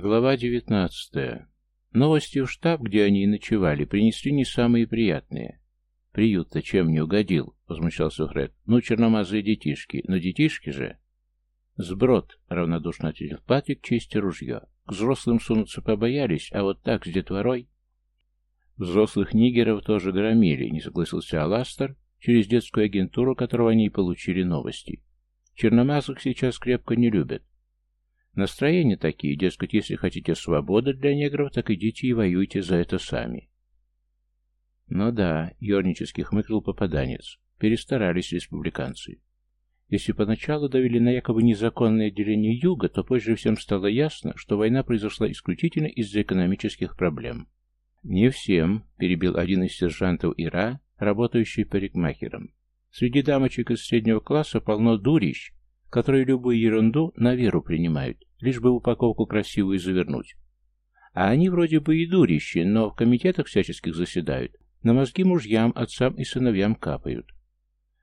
Глава 19. Новости в штаб, где они и ночевали, принесли не самые приятные. «Приют-то чем не угодил?» — возмущался Фред. «Ну, черномазые детишки. Но детишки же...» «Сброд», — равнодушно ответил Патрик, чисти ружье. «К взрослым сунуться побоялись, а вот так, с детворой...» «Взрослых нигеров тоже громили», — не согласился Аластер, через детскую агентуру, которого они и получили новости. Черномазых сейчас крепко не любят. Настроения такие, дескать, если хотите свободы для негров, так идите и воюйте за это сами. Ну да, ернически хмыкнул попаданец. Перестарались республиканцы. Если поначалу давили на якобы незаконное деление Юга, то позже всем стало ясно, что война произошла исключительно из-за экономических проблем. «Не всем», — перебил один из сержантов Ира, работающий парикмахером. «Среди дамочек из среднего класса полно дурищ, которые любую ерунду на веру принимают, лишь бы упаковку красивую завернуть. А они вроде бы и дурищи, но в комитетах всяческих заседают, на мозги мужьям, отцам и сыновьям капают.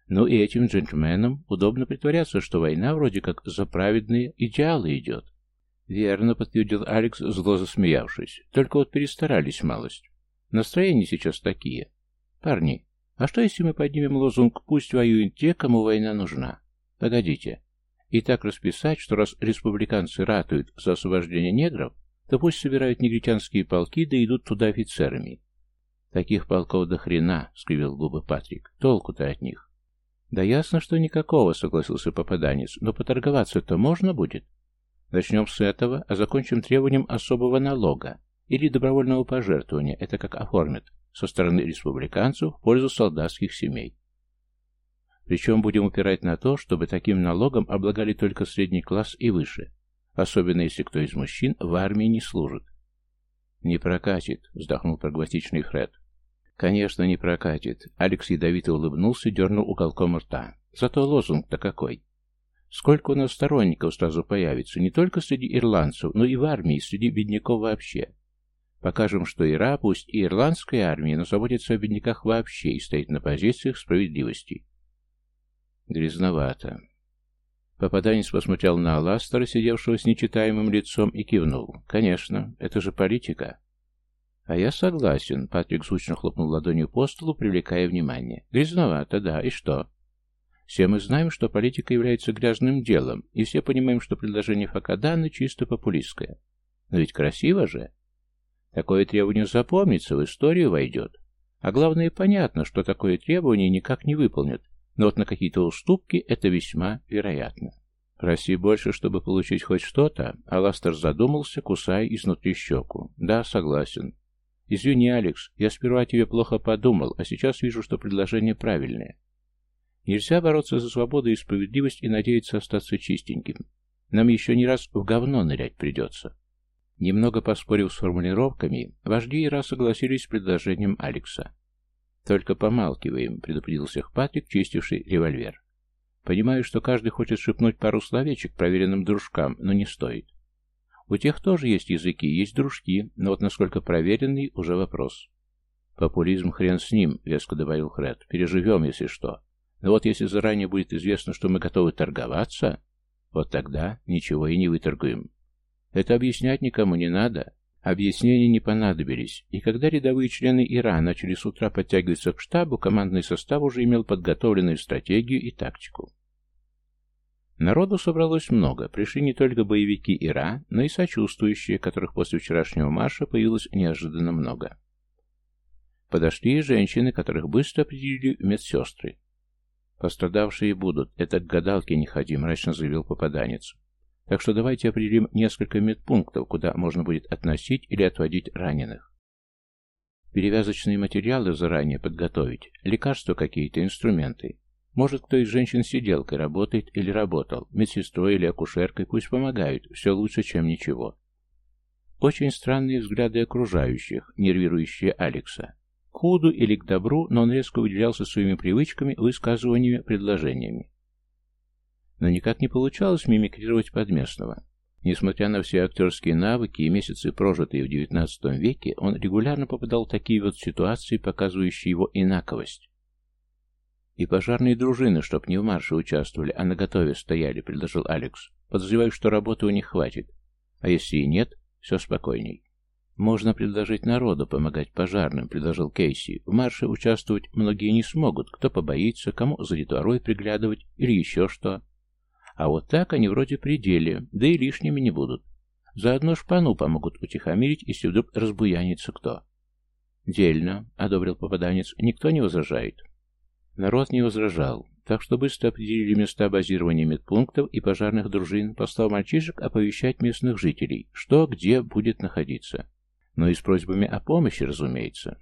Ну и этим джентльменам удобно притворяться, что война вроде как за праведные идеалы идет. Верно, подтвердил Алекс, зло засмеявшись. Только вот перестарались малость. Настроения сейчас такие. Парни, а что если мы поднимем лозунг «Пусть воюют те, кому война нужна»? Погодите, и так расписать, что раз республиканцы ратуют за освобождение негров, то пусть собирают негритянские полки, да идут туда офицерами. Таких полков до хрена, скривил губы Патрик. Толку-то от них. Да ясно, что никакого, согласился попаданец, но поторговаться-то можно будет. Начнем с этого, а закончим требованием особого налога или добровольного пожертвования, это как оформят, со стороны республиканцев в пользу солдатских семей. Причем будем упирать на то, чтобы таким налогом облагали только средний класс и выше, особенно если кто из мужчин в армии не служит. «Не прокатит», — вздохнул прагматичный Фред. «Конечно, не прокатит». Алекс ядовито улыбнулся и дернул уголком рта. «Зато лозунг-то какой!» Сколько у нас сторонников сразу появится, не только среди ирландцев, но и в армии, среди бедняков вообще. Покажем, что Ира, пусть и ирландская армия, но заботится о бедняках вообще и стоит на позициях справедливости. Грязновато. Попаданец посмотрел на Аластера, сидевшего с нечитаемым лицом, и кивнул. «Конечно, это же политика». «А я согласен», — Патрик звучно хлопнул ладонью по столу, привлекая внимание. «Грязновато, да, и что?» «Все мы знаем, что политика является грязным делом, и все понимаем, что предложение Факадана чисто популистское. Но ведь красиво же. Такое требование запомнится, в историю войдет. А главное, понятно, что такое требование никак не выполнят, но вот на какие-то уступки это весьма вероятно. Проси больше, чтобы получить хоть что-то, а Ластер задумался, кусая изнутри щеку. Да, согласен. Извини, Алекс, я сперва тебе плохо подумал, а сейчас вижу, что предложение правильное. Нельзя бороться за свободу и справедливость и надеяться остаться чистеньким. Нам еще не раз в говно нырять придется. Немного поспорив с формулировками, вожди и раз согласились с предложением Алекса. «Только помалкиваем», — предупредил всех Патрик, чистивший револьвер. «Понимаю, что каждый хочет шепнуть пару словечек проверенным дружкам, но не стоит. У тех тоже есть языки, есть дружки, но вот насколько проверенный, уже вопрос». «Популизм хрен с ним», — веско добавил Фред. «Переживем, если что. Но вот если заранее будет известно, что мы готовы торговаться, вот тогда ничего и не выторгуем. Это объяснять никому не надо. Объяснения не понадобились, и когда рядовые члены ИРА начали с утра подтягиваться к штабу, командный состав уже имел подготовленную стратегию и тактику. Народу собралось много, пришли не только боевики ИРА, но и сочувствующие, которых после вчерашнего марша появилось неожиданно много. Подошли и женщины, которых быстро определили медсестры. «Пострадавшие будут, это к гадалке не ходи», — мрачно заявил попаданец. Так что давайте определим несколько медпунктов, куда можно будет относить или отводить раненых. Перевязочные материалы заранее подготовить, лекарства какие-то, инструменты. Может, кто из женщин сиделкой работает или работал, медсестрой или акушеркой, пусть помогают, все лучше, чем ничего. Очень странные взгляды окружающих, нервирующие Алекса. К худу или к добру, но он резко выделялся своими привычками, высказываниями, предложениями но никак не получалось мимикрировать под местного. Несмотря на все актерские навыки и месяцы, прожитые в XIX веке, он регулярно попадал в такие вот ситуации, показывающие его инаковость. «И пожарные дружины, чтоб не в марше участвовали, а на готове стояли», — предложил Алекс. «Подозреваю, что работы у них хватит. А если и нет, все спокойней. «Можно предложить народу помогать пожарным», — предложил Кейси. «В марше участвовать многие не смогут. Кто побоится, кому за детворой приглядывать или еще что. А вот так они вроде пределе, да и лишними не будут. Заодно шпану помогут утихомирить, если вдруг разбуянится кто». «Дельно», — одобрил попаданец. «Никто не возражает». Народ не возражал, так что быстро определили места базирования медпунктов и пожарных дружин, послав мальчишек оповещать местных жителей, что где будет находиться. Но и с просьбами о помощи, разумеется.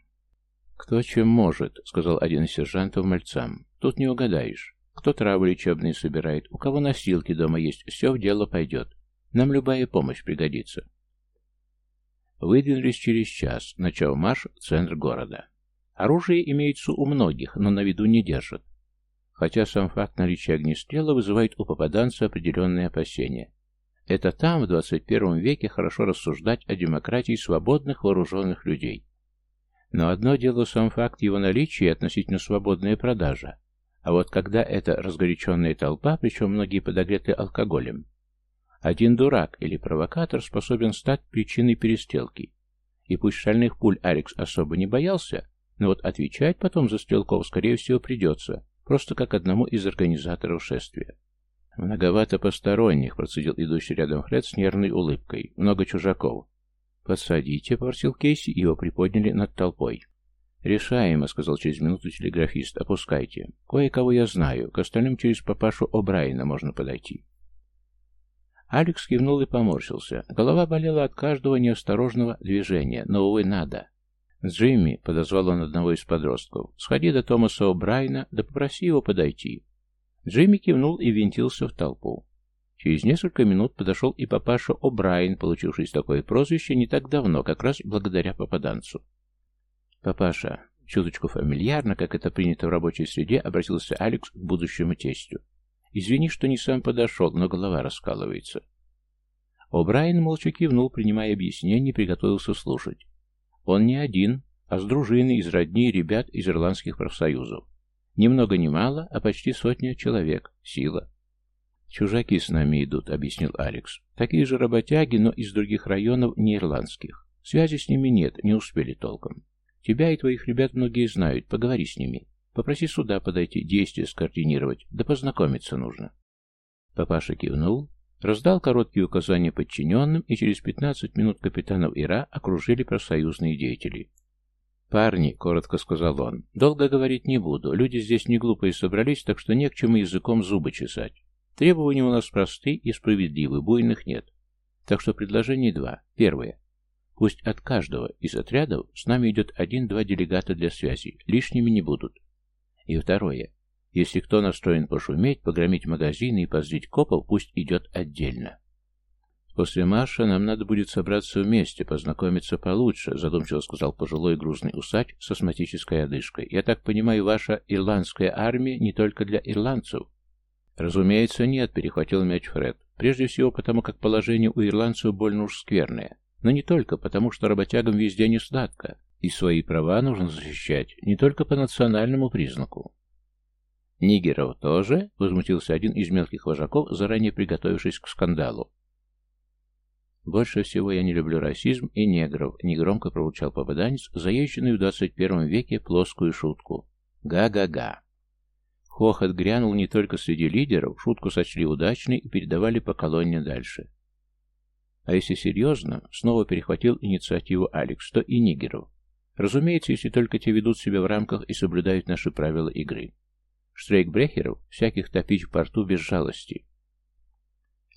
«Кто чем может», — сказал один из сержантов мальцам. «Тут не угадаешь. Кто травы лечебные собирает, у кого носилки дома есть, все в дело пойдет. Нам любая помощь пригодится». Выдвинулись через час, начав марш центр города. Оружие имеется у многих, но на виду не держат. Хотя сам факт наличия огнестрела вызывает у попаданца определенные опасения. Это там, в 21 веке, хорошо рассуждать о демократии свободных вооруженных людей. Но одно дело сам факт его наличия и относительно свободная продажа. А вот когда это разгоряченная толпа, причем многие подогреты алкоголем, один дурак или провокатор способен стать причиной перестрелки. И пусть шальных пуль Алекс особо не боялся, но вот отвечать потом за стрелков, скорее всего, придется, просто как одному из организаторов шествия. «Многовато посторонних», — процедил идущий рядом Фред с нервной улыбкой. «Много чужаков». «Подсадите», — попросил Кейси, его приподняли над толпой. «Решаемо», — сказал через минуту телеграфист. «Опускайте. Кое-кого я знаю. К остальным через папашу О'Брайена можно подойти». Алекс кивнул и поморщился. Голова болела от каждого неосторожного движения, но, увы, надо. «Джимми», — подозвал он одного из подростков, — «сходи до Томаса О'Брайена, да попроси его подойти». Джимми кивнул и винтился в толпу. Через несколько минут подошел и папаша О'Брайен, получивший такое прозвище не так давно, как раз благодаря попаданцу. «Папаша», чуточку фамильярно, как это принято в рабочей среде, обратился Алекс к будущему тестю. «Извини, что не сам подошел, но голова раскалывается». О'Брайен молча кивнул, принимая объяснение, и приготовился слушать. Он не один, а с дружиной из родни ребят из ирландских профсоюзов. Ни много ни мало, а почти сотня человек. Сила. «Чужаки с нами идут», — объяснил Алекс. «Такие же работяги, но из других районов, не ирландских. Связи с ними нет, не успели толком. Тебя и твоих ребят многие знают, поговори с ними. Попроси сюда подойти, действия скоординировать, да познакомиться нужно». Папаша кивнул, раздал короткие указания подчиненным, и через 15 минут капитанов Ира окружили профсоюзные деятели. «Парни», — коротко сказал он, — «долго говорить не буду. Люди здесь не глупые собрались, так что не к чему языком зубы чесать. Требования у нас просты и справедливы, буйных нет. Так что предложений два. Первое. Пусть от каждого из отрядов с нами идет один-два делегата для связи. Лишними не будут. И второе. Если кто настроен пошуметь, погромить магазины и позлить копов, пусть идет отдельно. «После марша нам надо будет собраться вместе, познакомиться получше», задумчиво сказал пожилой грузный усач с астматической одышкой. «Я так понимаю, ваша ирландская армия не только для ирландцев?» «Разумеется, нет», — перехватил мяч Фред. «Прежде всего потому, как положение у ирландцев больно уж скверное. Но не только потому, что работягам везде не сладко, и свои права нужно защищать не только по национальному признаку». «Нигеров тоже?» — возмутился один из мелких вожаков, заранее приготовившись к скандалу. «Больше всего я не люблю расизм и негров», — негромко проучал попаданец, заезженный в 21 веке плоскую шутку. «Га-га-га». Хохот грянул не только среди лидеров, шутку сочли удачной и передавали по колонне дальше. А если серьезно, снова перехватил инициативу Алекс, то и нигеров. Разумеется, если только те ведут себя в рамках и соблюдают наши правила игры. Штрейкбрехеров всяких топить в порту без жалости.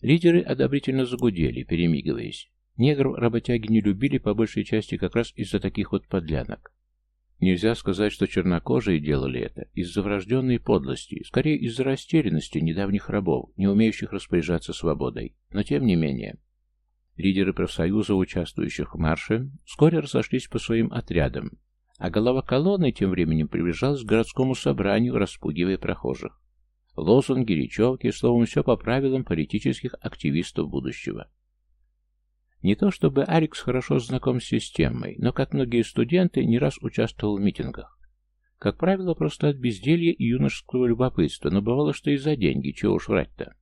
Лидеры одобрительно загудели, перемигиваясь. Негров работяги не любили по большей части как раз из-за таких вот подлянок. Нельзя сказать, что чернокожие делали это из-за врожденной подлости, скорее из-за растерянности недавних рабов, не умеющих распоряжаться свободой. Но тем не менее. Лидеры профсоюза, участвующих в марше, вскоре разошлись по своим отрядам, а голова колонны тем временем приближалась к городскому собранию, распугивая прохожих. Лозунги, речевки, словом, все по правилам политических активистов будущего. Не то чтобы Алекс хорошо знаком с системой, но, как многие студенты, не раз участвовал в митингах. Как правило, просто от безделья и юношеского любопытства, но бывало, что и за деньги, чего уж врать-то.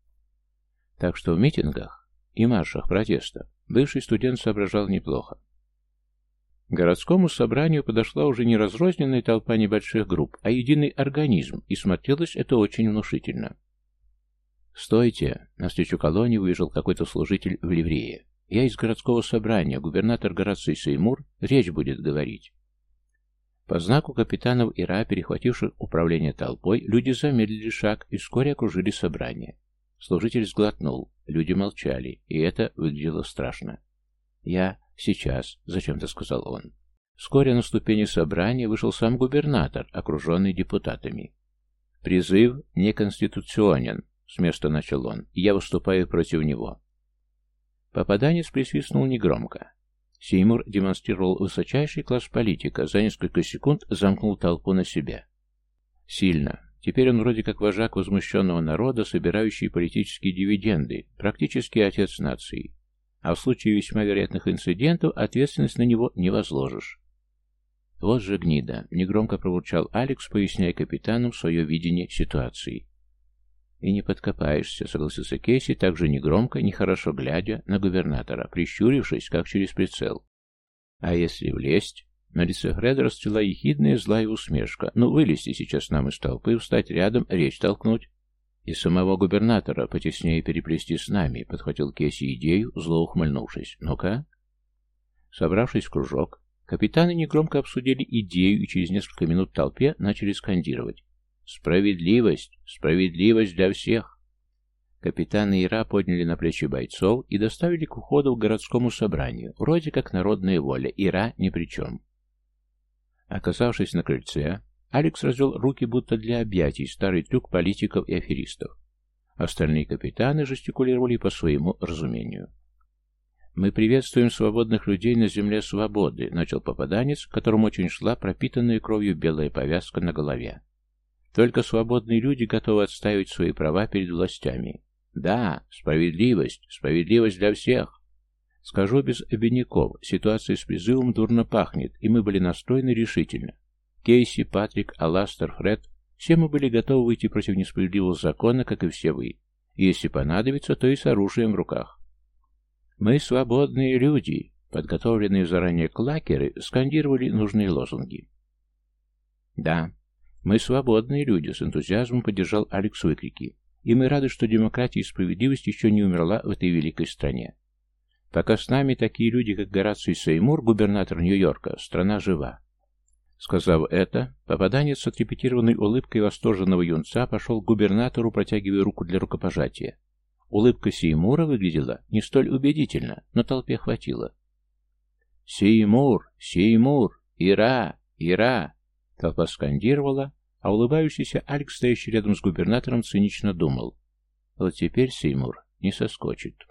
Так что в митингах и маршах протеста Бывший студент соображал неплохо. К городскому собранию подошла уже не разрозненная толпа небольших групп, а единый организм, и смотрелось это очень внушительно. «Стойте!» — навстречу колонии выезжал какой-то служитель в ливрее. «Я из городского собрания, губернатор Гораций Сеймур, речь будет говорить». По знаку капитанов Ира, перехвативших управление толпой, люди замедлили шаг и вскоре окружили собрание. Служитель сглотнул, люди молчали, и это выглядело страшно. «Я сейчас», — зачем-то сказал он. Вскоре на ступени собрания вышел сам губернатор, окруженный депутатами. «Призыв неконституционен», — с места начал он, — «я выступаю против него». Попаданец присвистнул негромко. Сеймур демонстрировал высочайший класс политика, за несколько секунд замкнул толпу на себя. Сильно. Теперь он вроде как вожак возмущенного народа, собирающий политические дивиденды, практически отец нации. А в случае весьма вероятных инцидентов ответственность на него не возложишь. Вот же гнида, негромко пробурчал Алекс, поясняя капитанам свое видение ситуации. «И не подкопаешься», — согласился Кейси, также негромко, нехорошо глядя на губернатора, прищурившись, как через прицел. «А если влезть?» На лице Фреда расцвела ехидная злая усмешка. «Ну, вылезти сейчас нам из толпы, встать рядом, речь толкнуть». «И самого губернатора потеснее переплести с нами», — подхватил Кейси идею, зло ухмыльнувшись. «Ну-ка». Собравшись в кружок, капитаны негромко обсудили идею и через несколько минут в толпе начали скандировать. Справедливость! Справедливость для всех! Капитаны Ира подняли на плечи бойцов и доставили к уходу к городскому собранию, вроде как народная воля, Ира ни при чем. Оказавшись на крыльце, Алекс развел руки будто для объятий, старый трюк политиков и аферистов. Остальные капитаны жестикулировали по своему разумению. «Мы приветствуем свободных людей на земле свободы», — начал попаданец, которому очень шла пропитанная кровью белая повязка на голове. Только свободные люди готовы отстаивать свои права перед властями. Да, справедливость, справедливость для всех. Скажу без обиняков, ситуация с призывом дурно пахнет, и мы были настроены решительно. Кейси, Патрик, Аластер, Фред, все мы были готовы выйти против несправедливого закона, как и все вы. И если понадобится, то и с оружием в руках. Мы свободные люди, подготовленные заранее клакеры, скандировали нужные лозунги. Да, «Мы свободные люди», — с энтузиазмом поддержал Алекс выкрики. «И мы рады, что демократия и справедливость еще не умерла в этой великой стране. Пока с нами такие люди, как Гораций Сеймур, губернатор Нью-Йорка, страна жива». Сказав это, попаданец с отрепетированной улыбкой восторженного юнца пошел к губернатору, протягивая руку для рукопожатия. Улыбка Сеймура выглядела не столь убедительно, но толпе хватило. «Сеймур! Сеймур! Ира! Ира!» Толпа скандировала, а улыбающийся Алекс, стоящий рядом с губернатором, цинично думал. Вот теперь Сеймур не соскочит.